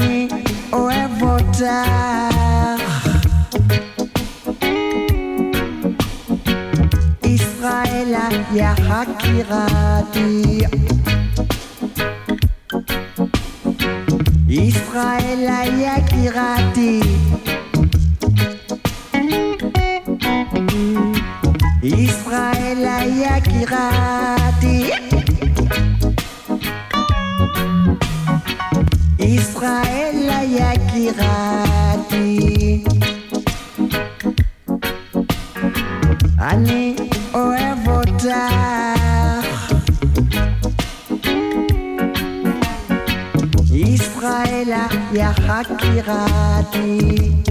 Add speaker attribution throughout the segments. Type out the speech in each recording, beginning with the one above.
Speaker 1: Gianni o è Israel Israela ya hakirati Israela ya kirati ya Raela yakirati Ani oevota Israela yakirati Israela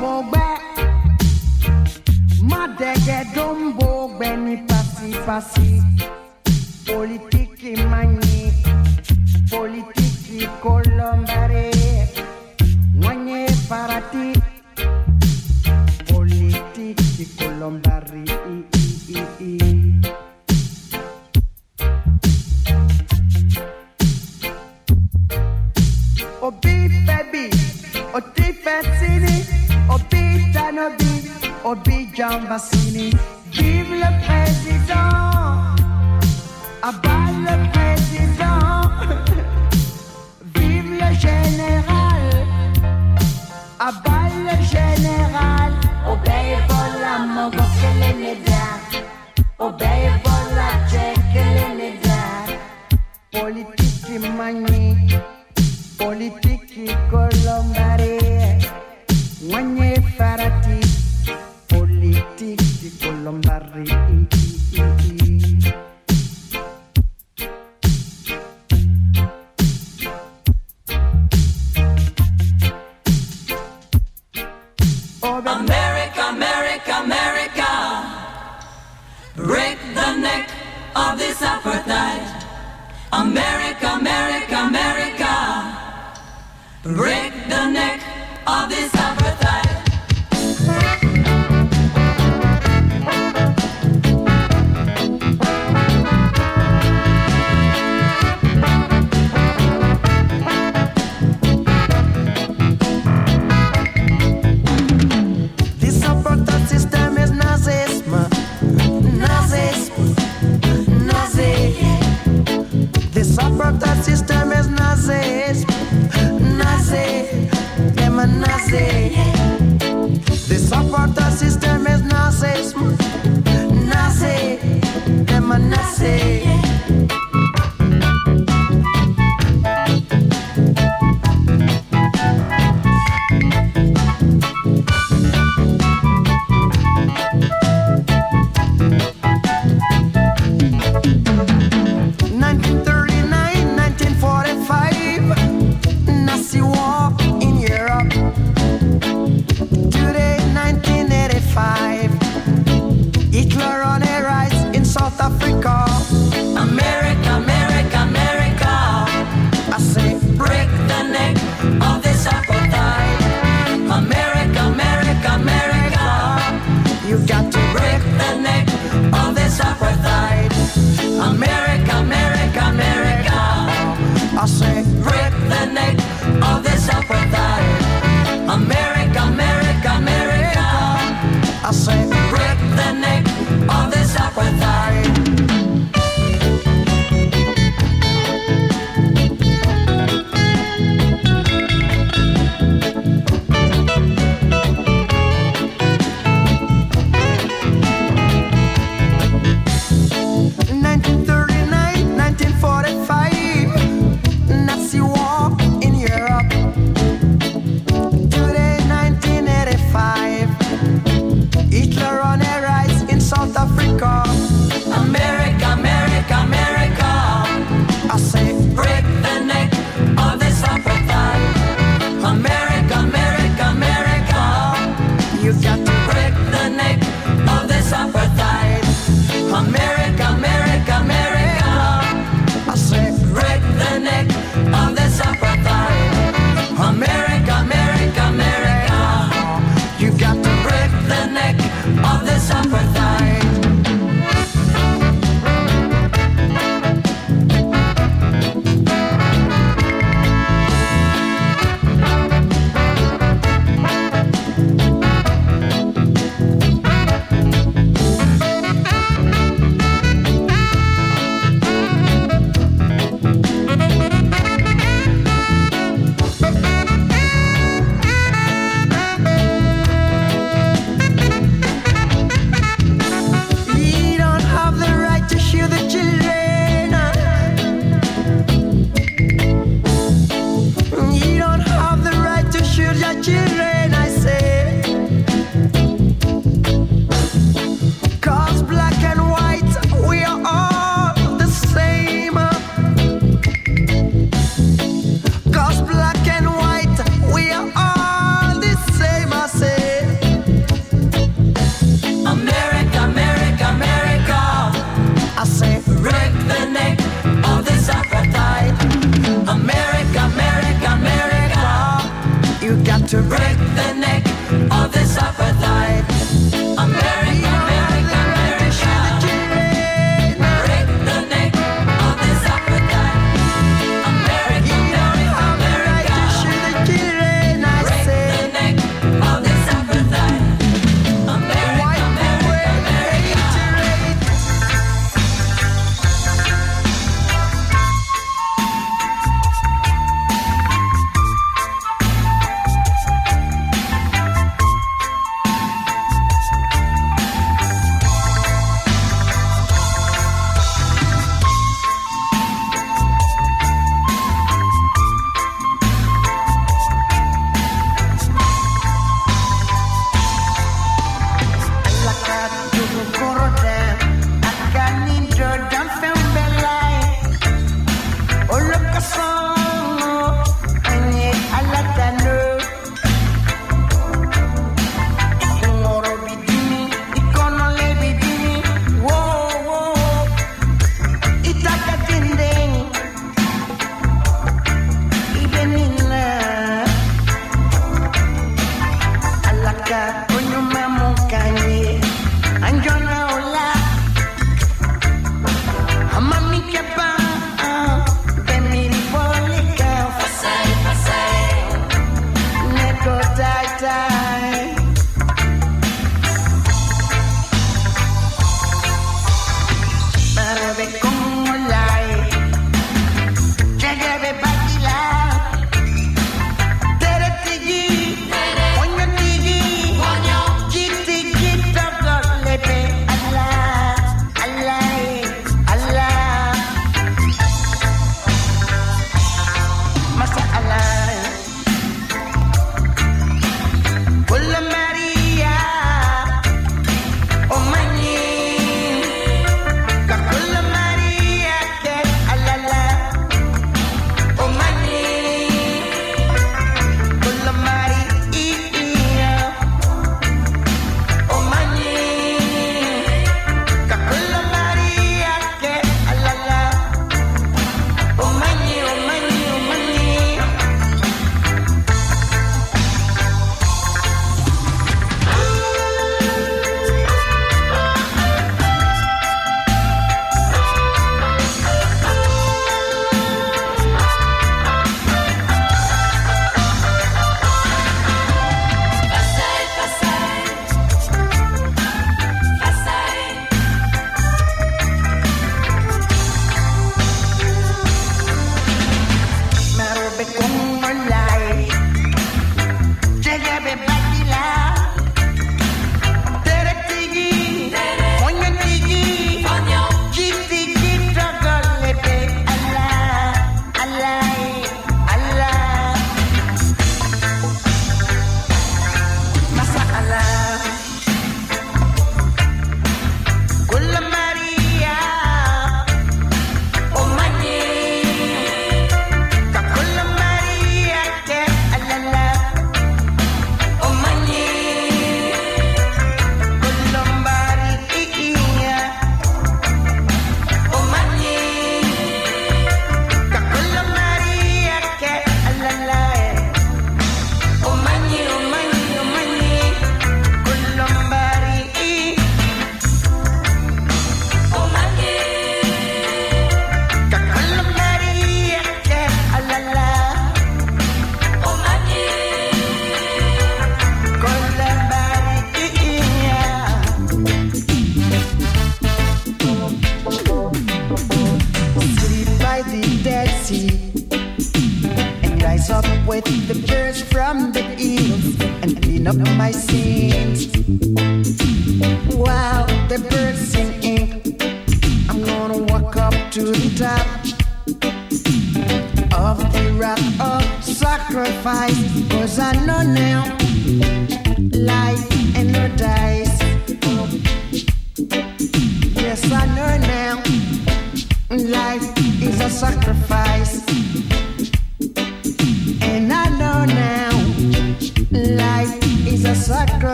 Speaker 1: apartheid system is nazi, nazi, them a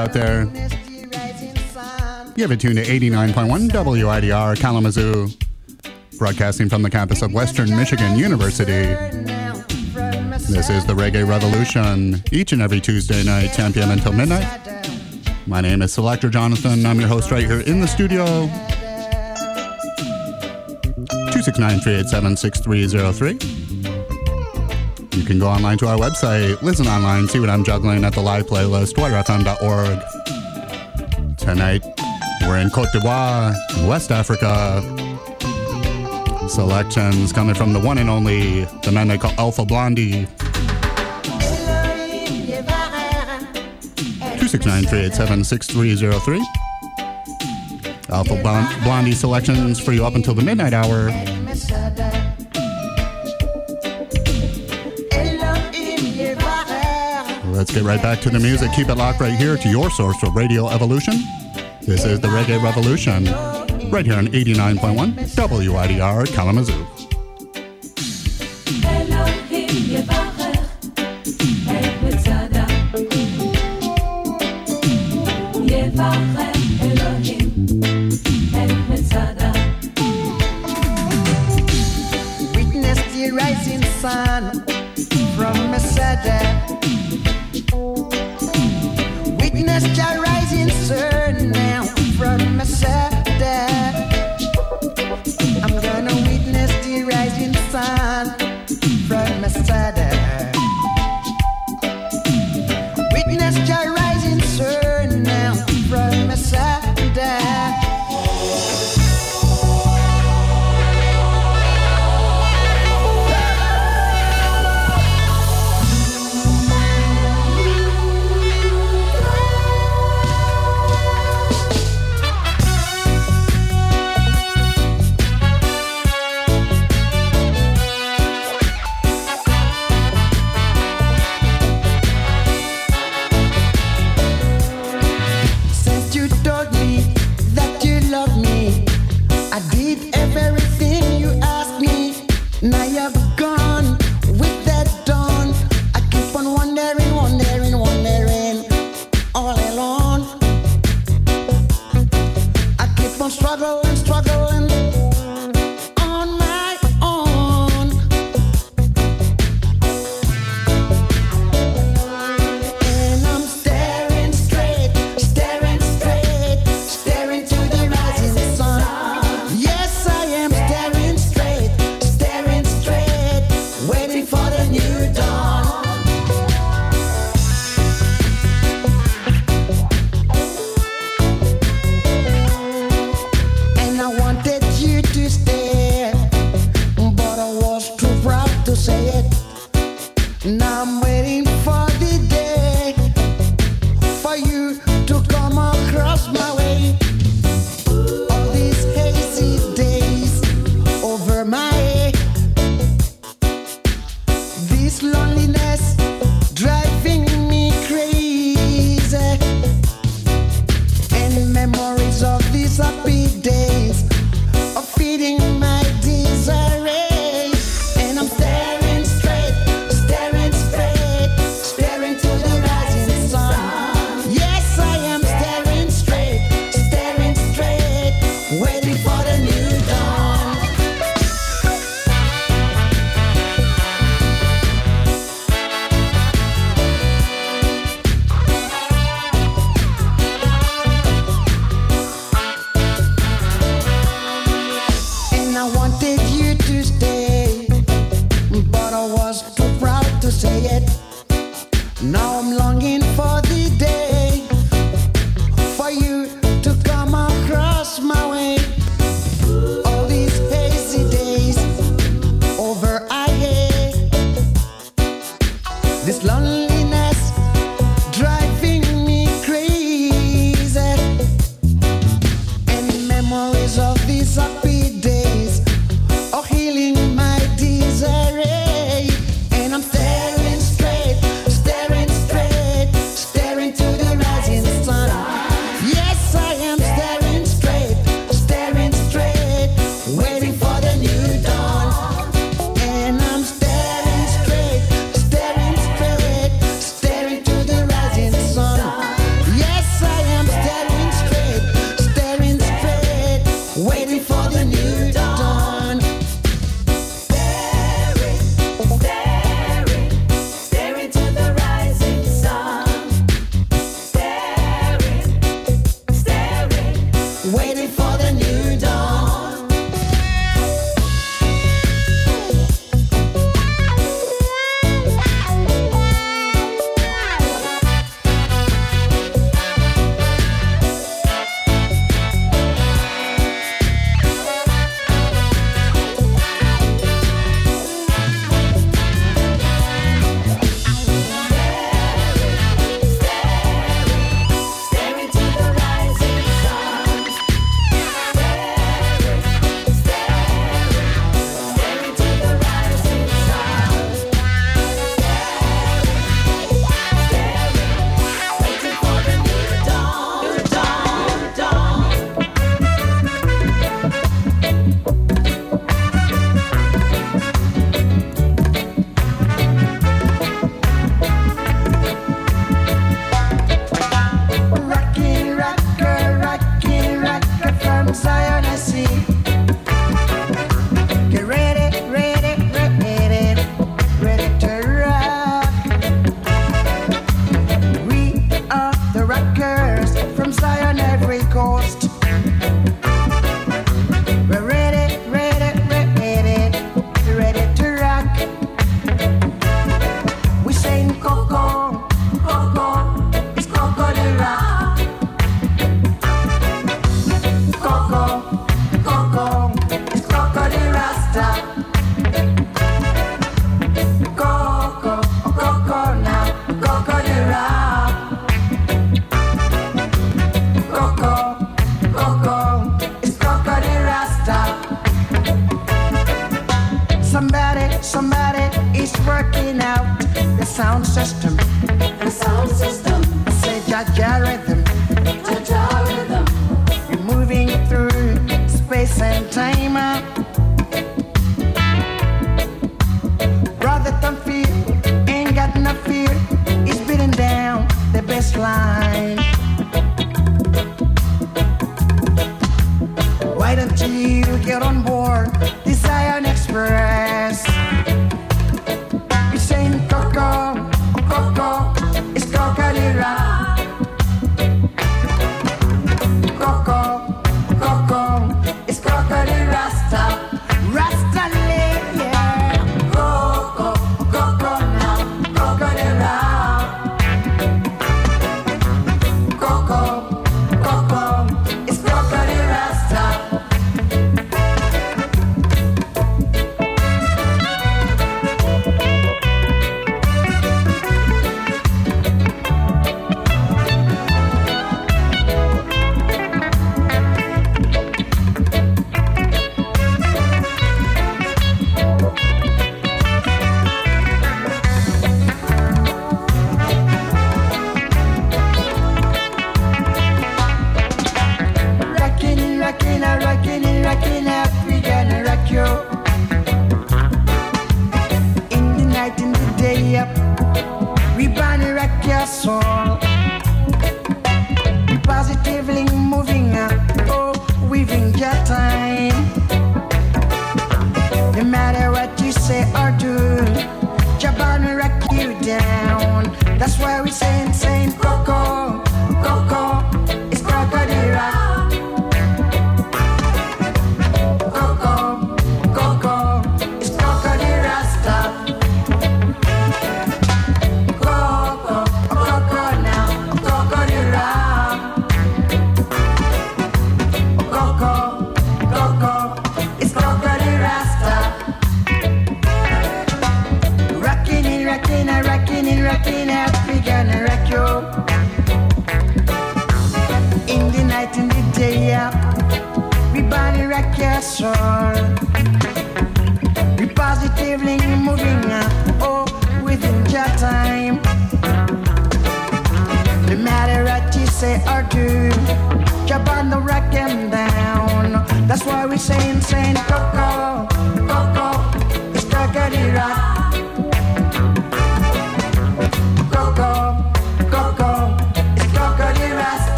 Speaker 1: out there. You have it tuned to 89.1 WIDR Kalamazoo, broadcasting from the campus of Western Michigan University. This is the Reggae Revolution, each and every Tuesday night, 10 p.m. until midnight. My name is Selector Jonathon. I'm your host right here in the studio. 269 387 6303 can go online to our website, listen online, see what I'm juggling at the live playlist, widerfm.org. Tonight, we're in Cote d'Ivoire, West Africa. Selections coming from the one and only, the man they call Alpha Blondy. 269 Uh, Alpha Blondy selections for you up until the midnight hour. Let's get right back to the music. Keep it locked right here to your source for Radio Evolution. This is the Reggae Revolution, right here on 89.1 WIDR Kalamazoo.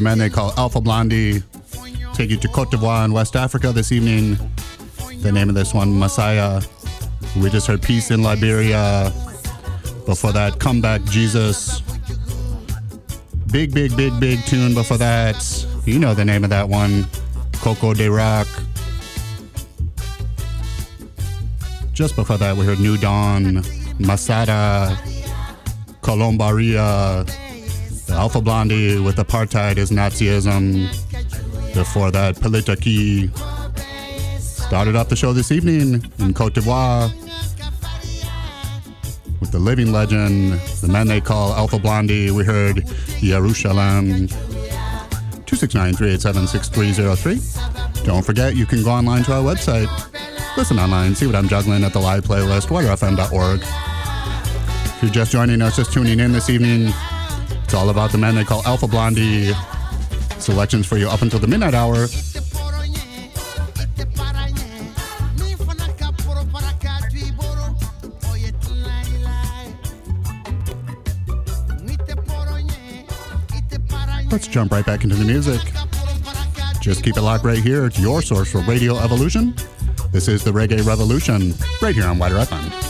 Speaker 2: The men they call Alpha Blondy. Take you to Cote d'Ivoire in West Africa this evening. The name of this one, Massaya. We just heard Peace in Liberia. Before that, Comeback Jesus. Big, big, big, big tune before that. You know the name of that one, Cocody Rock. Just before that, we heard New Dawn, Masada, Kolombaria, Alpha Blondy with apartheid is Nazism. Before that, Politiqui started off the show this evening in Cote d'Ivoire with the living legend, the man they call Alpha Blondy. We heard Yerushalayim. 269-387-6303. Don't forget, you can go online to our website. Listen online, see what I'm juggling at the live playlist, widrfm.org. If you're just joining us, just tuning in this evening, it's all about the men they call Alpha Blondy. Selections for you up until the midnight hour. Let's jump right back into the music.
Speaker 1: Just keep it locked right here. It's your source for Radio Evolution. This is the Reggae Revolution, right here on WIDR FM.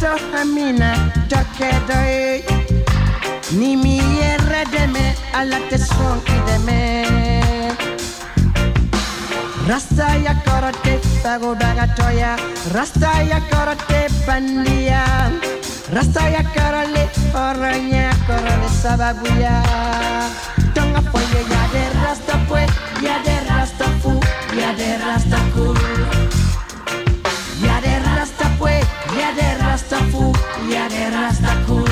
Speaker 1: Ibeta hamina tokedoi Nimi yere deme ala te sonki deme Rasta ya karate pago bagatoya Rasta ya karate bandia. Rasta ya karale oranya karale sababuya. Tonga poye ya de rasta pue ya de rasta fu ya de rasta cool rasta fu, ya de rasta cool.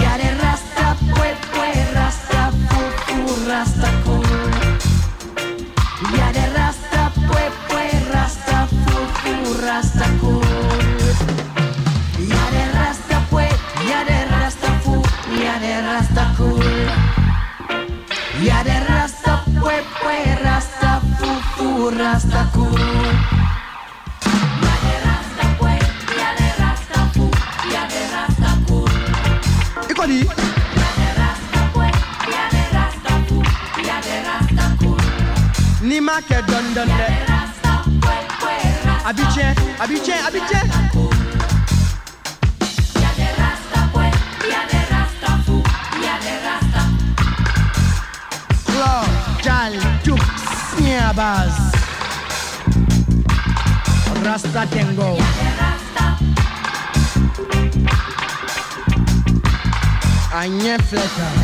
Speaker 1: Ya de rasta pue, pue, rasta fu, fu, rasta cool. Ya de rasta pue, pue, rasta fu, fu, rasta cool. Ya de rasta pue, ya de rasta fu, ya de rasta cool. Ya de rasta pue, pue, rasta fu, fu, rasta cool.
Speaker 3: Ni ma kɛ dɔɔni dɔɔni dɛ. A bi tiɲɛ, a bi tiɲɛ, a bi tiɲɛ. Claw, Jal, Juk, Sniabaz. Rasta Tengo. Anye Fleta.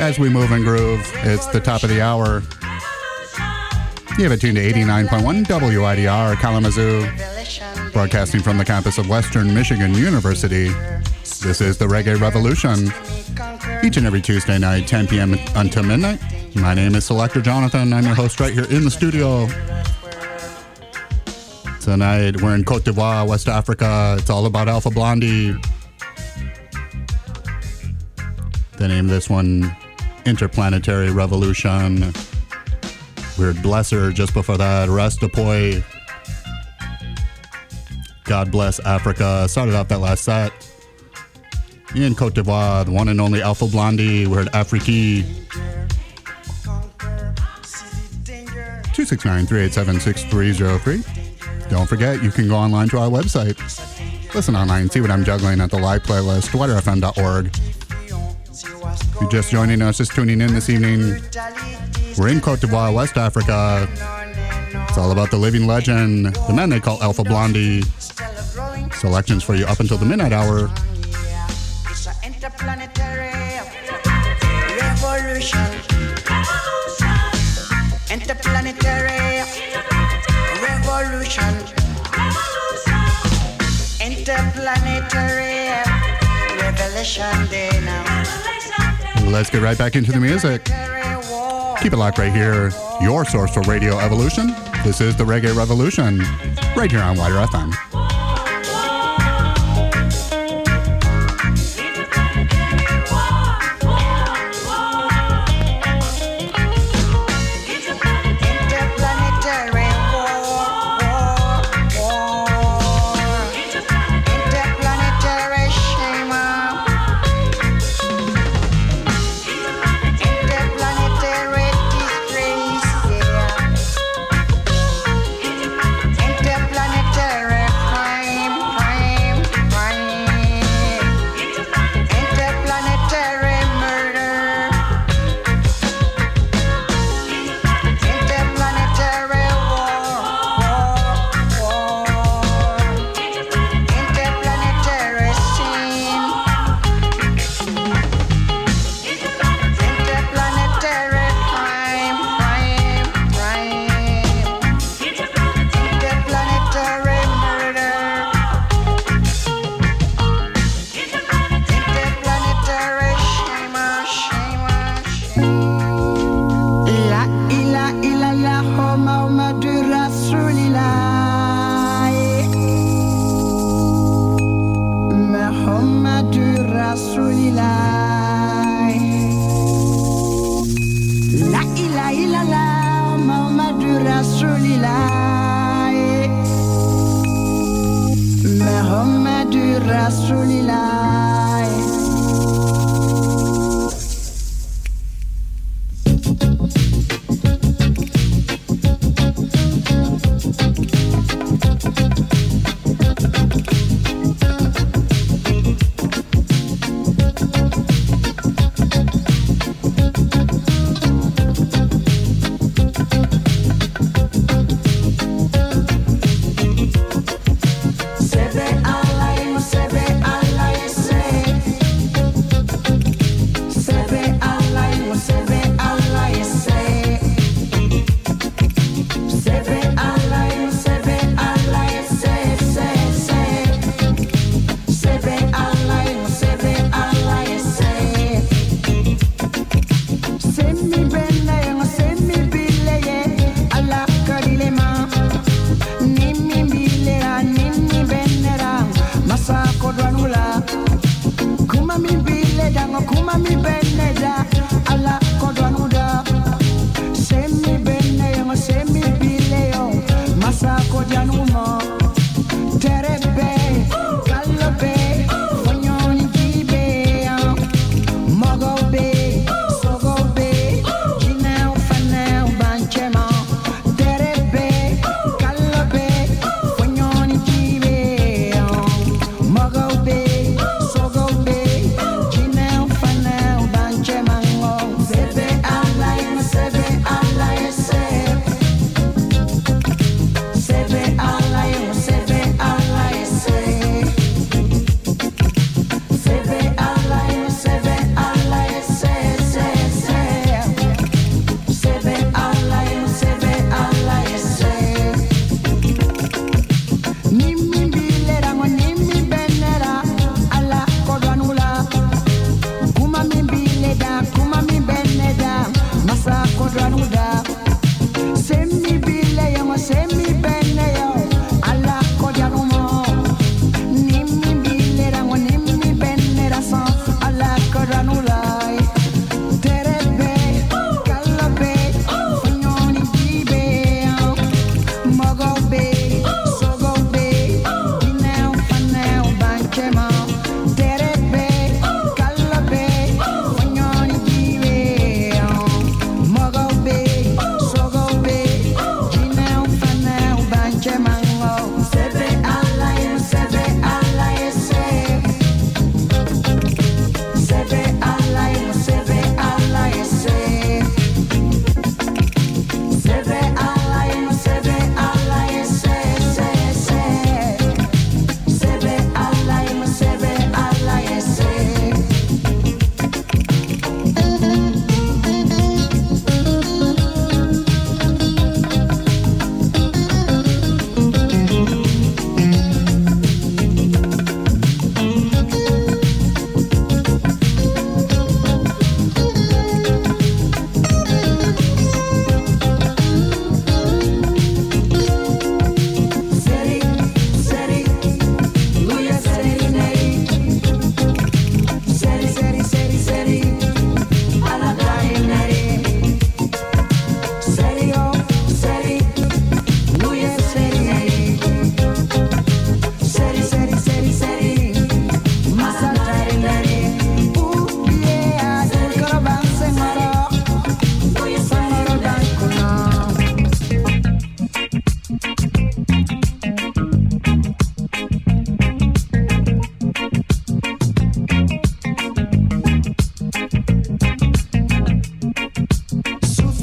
Speaker 2: as we move and groove. It's the top of the hour. You have it tuned to 89.1 WIDR Kalamazoo, broadcasting from the campus of Western Michigan University. This is the Reggae Revolution. Each and every Tuesday night, 10 p.m. until midnight. My name is Selector Jonathon. I'm your host right here in the studio. Tonight, we're in Cote d'Ivoire, West Africa. It's all about Alpha Blondy. The name this one Interplanetary Revolution. Weird Blesser just before that. Rasta Poue. God Bless Africa. Started off that last set. In Cote d'Ivoire, the one and only Alpha Blondy. We heard Afriki. 269 387 6303. Don't forget, you can go online to our website. Listen online, see what I'm juggling at the live playlist, widrfm.org you're just joining us, just tuning in this evening, we're in Cote d'Ivoire, West Africa. It's all about the living legend, the man they call Alpha Blondy. Selections for you up until the midnight hour. Interplanetary revolution. Interplanetary revelation day now. Let's get right back into the music. Keep it locked right here. Your source for Radio Evolution. This is the Reggae Revolution, right here on WIDR FM.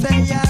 Speaker 1: estrella.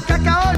Speaker 1: cacao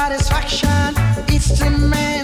Speaker 1: Pour une noire tropicana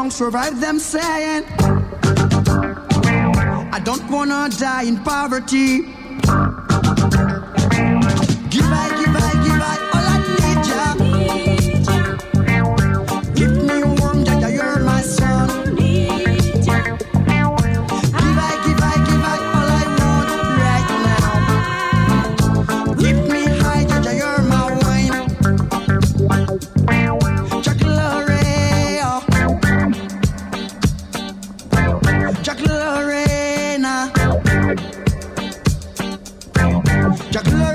Speaker 1: strong survive them saying, I don't wanna die in poverty. Juggler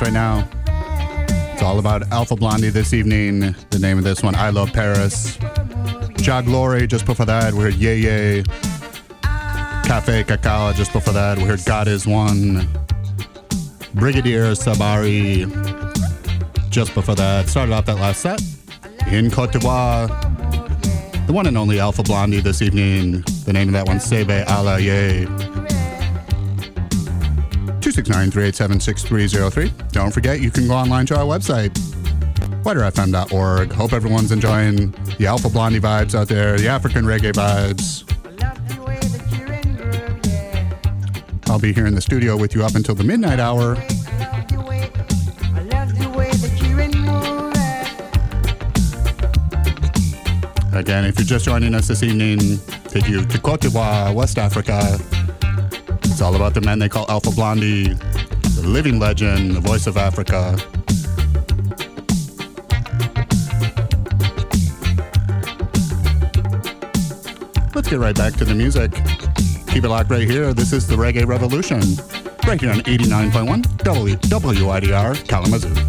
Speaker 1: Right now. It's all about Alpha Blondy this evening. The name of this one, I Love Paris. Jah Glory, just before that, we heard Ye Ye. Cafe Cacao, just before that, we heard God is One. Brigadier Sabari, just before that. Started off that last set in Cote d'Ivoire. The one and only Alpha Blondy this evening. The name of that one, Sebe Allah Y'e. 269-387-6303. Don't forget, you can go online to our website, widrfm.org. Hope everyone's enjoying the Alpha Blondy vibes out there, the African reggae vibes. I'll be here in the studio with you up until the midnight hour. Again, if you're just joining us this evening, take you to Cote d'Ivoire, West Africa. It's all about the men they call Alpha Blondy, living legend, the voice of Africa. Let's get right back to the music. Keep it locked right here. This is the Reggae Revolution, right here on 89.1 W- WIDR Kalamazoo.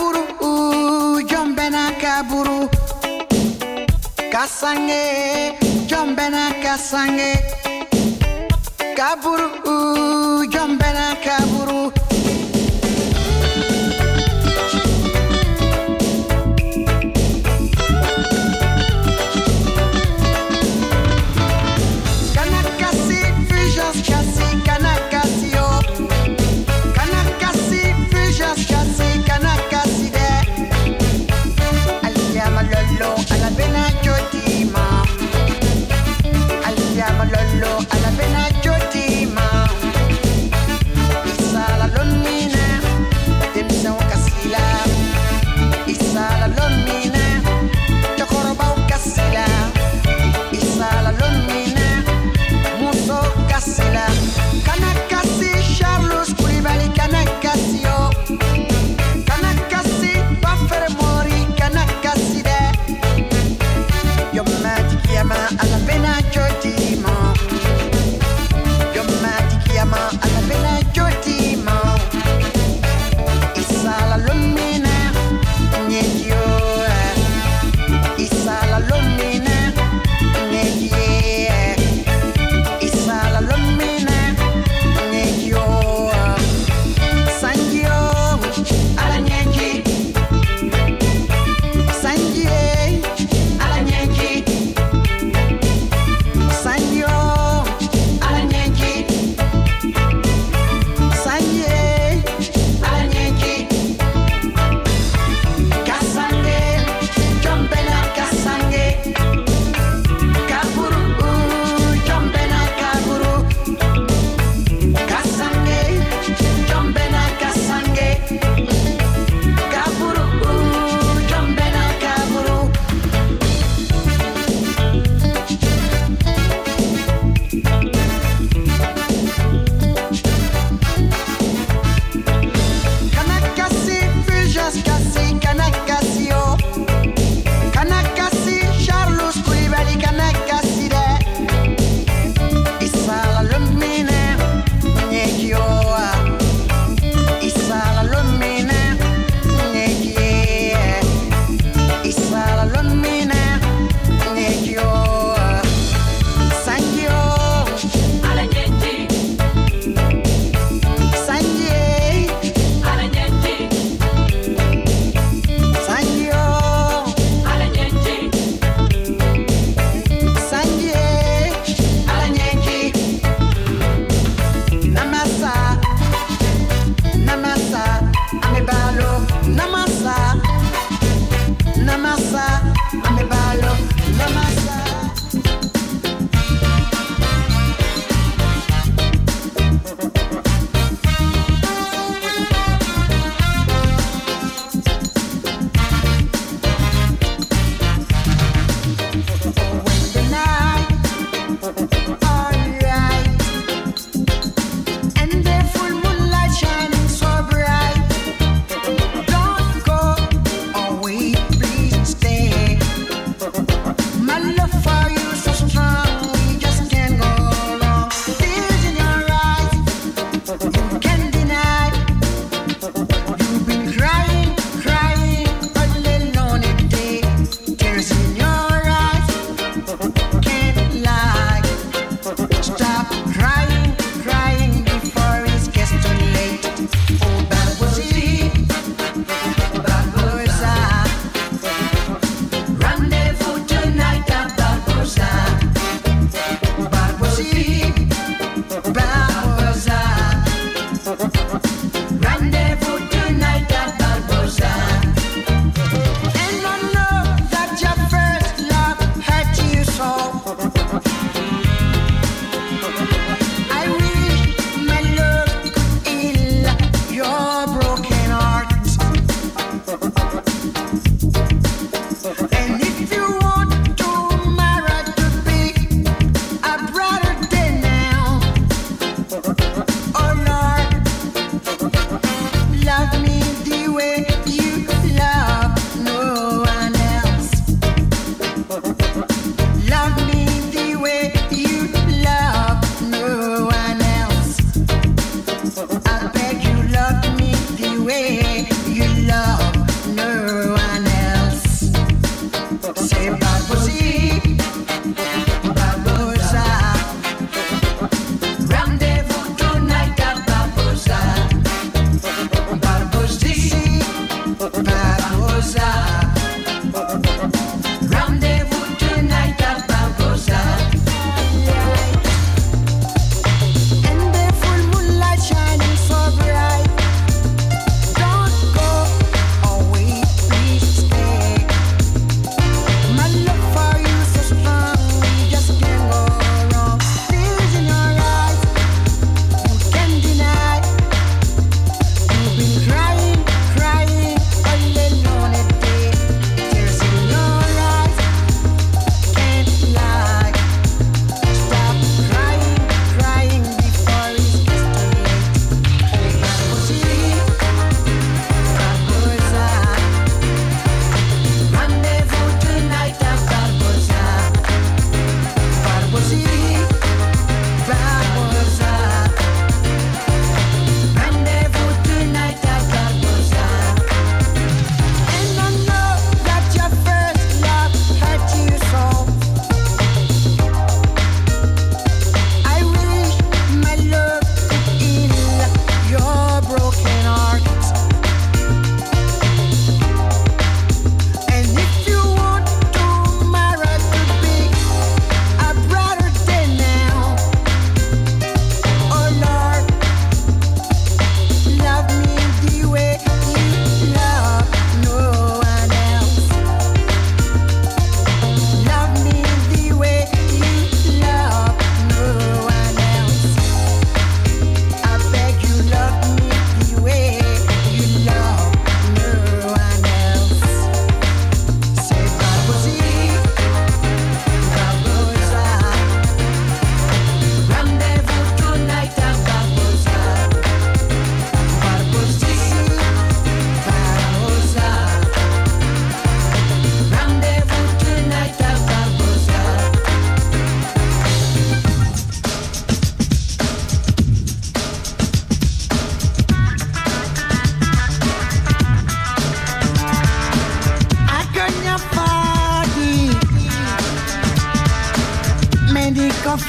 Speaker 1: kaburu uh, jombe na kaburu. Kasange jombe na kasange. Kaburu uh, jombe na kaburu.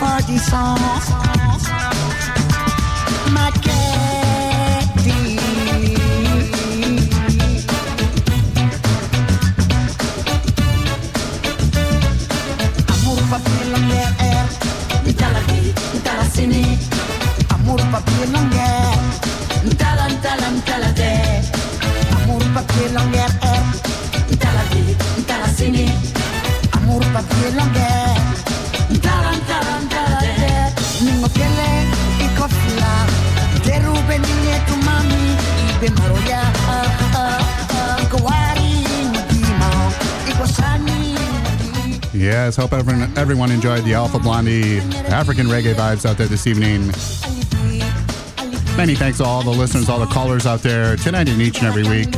Speaker 1: Bendy for
Speaker 2: everyone, enjoyed the Alpha Blondy African reggae vibes out there this evening. Many thanks to all the listeners, all the callers out there tonight and each and every week.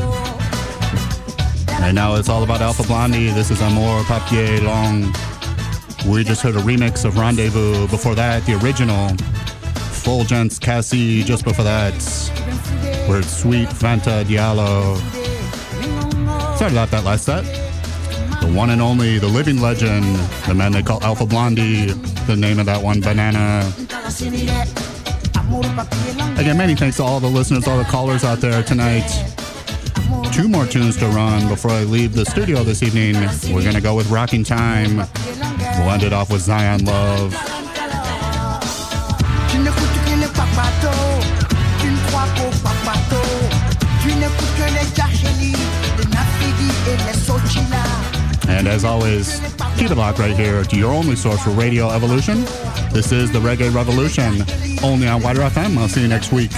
Speaker 2: And now it's all about Alpha Blondy. This is Amour Papier Long. We just heard a remix of Rendezvous. Before that, the original Fulgence Kassy. Just before that, word Sweet Fanta Diallo. Started out that last set. The one and only, the living legend, the man they call Alpha Blondy, the name of that one, Banana. Again, many thanks to all the listeners, all the callers out there tonight. Two more tunes to run before I leave the studio this evening. We're going to go with Rocking Time. We'll end it off with Zion Love.
Speaker 1: Tu n'écoutes que les les et les.
Speaker 2: And as always, keep it locked right here to your only source for Radio Evolution. This is the Reggae Revolution, only on WIDR FM. I'll see you next week.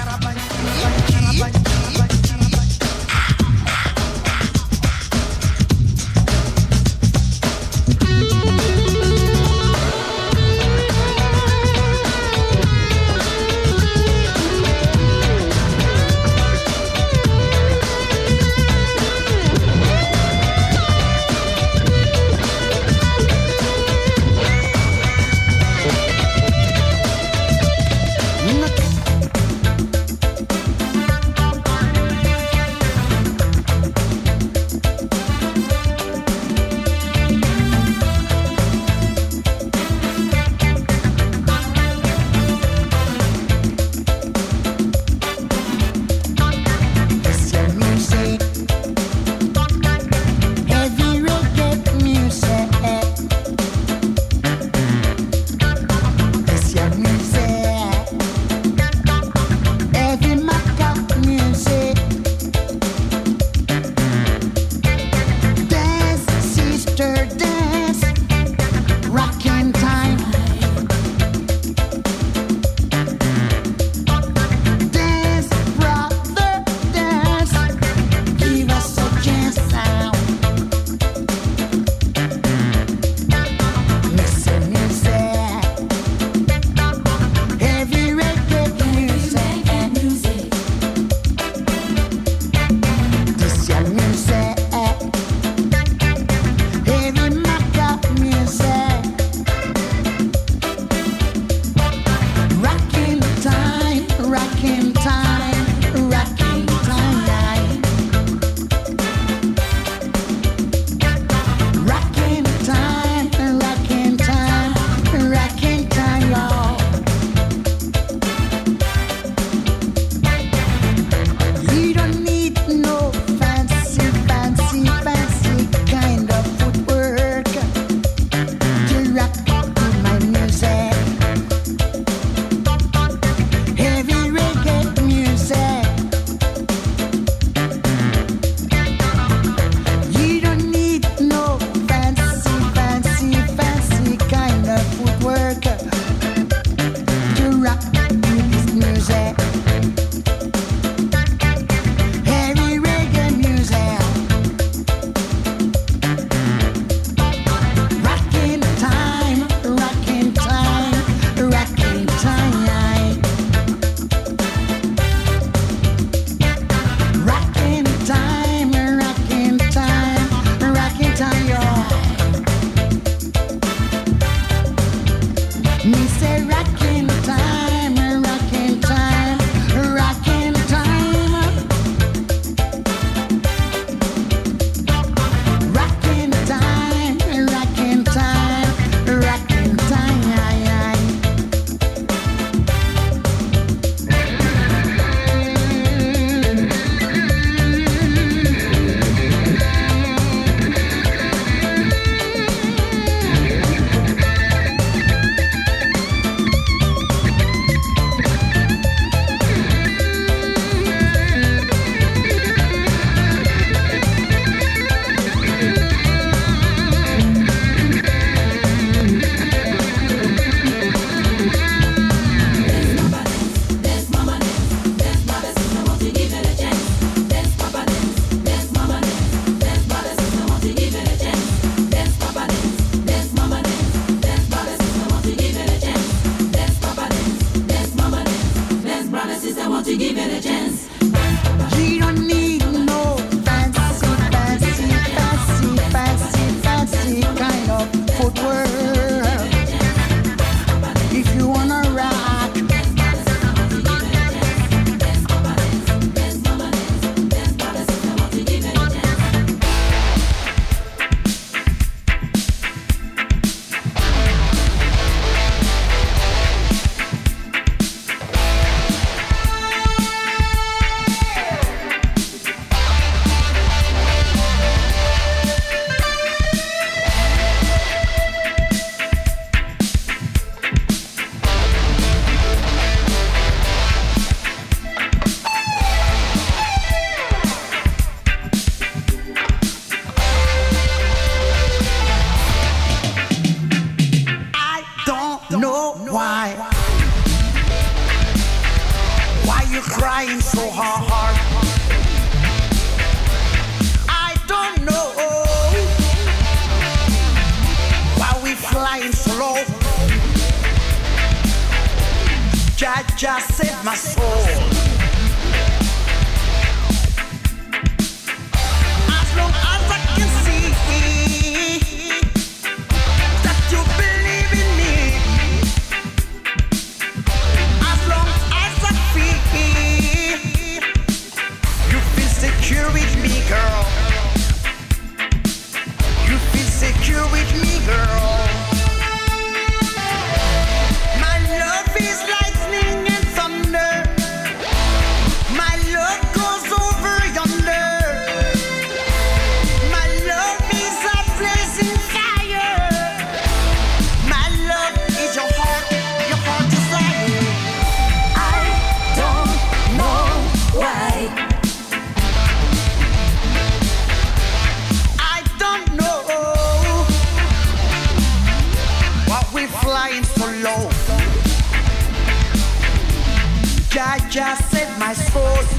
Speaker 1: Girl. Just set my soul.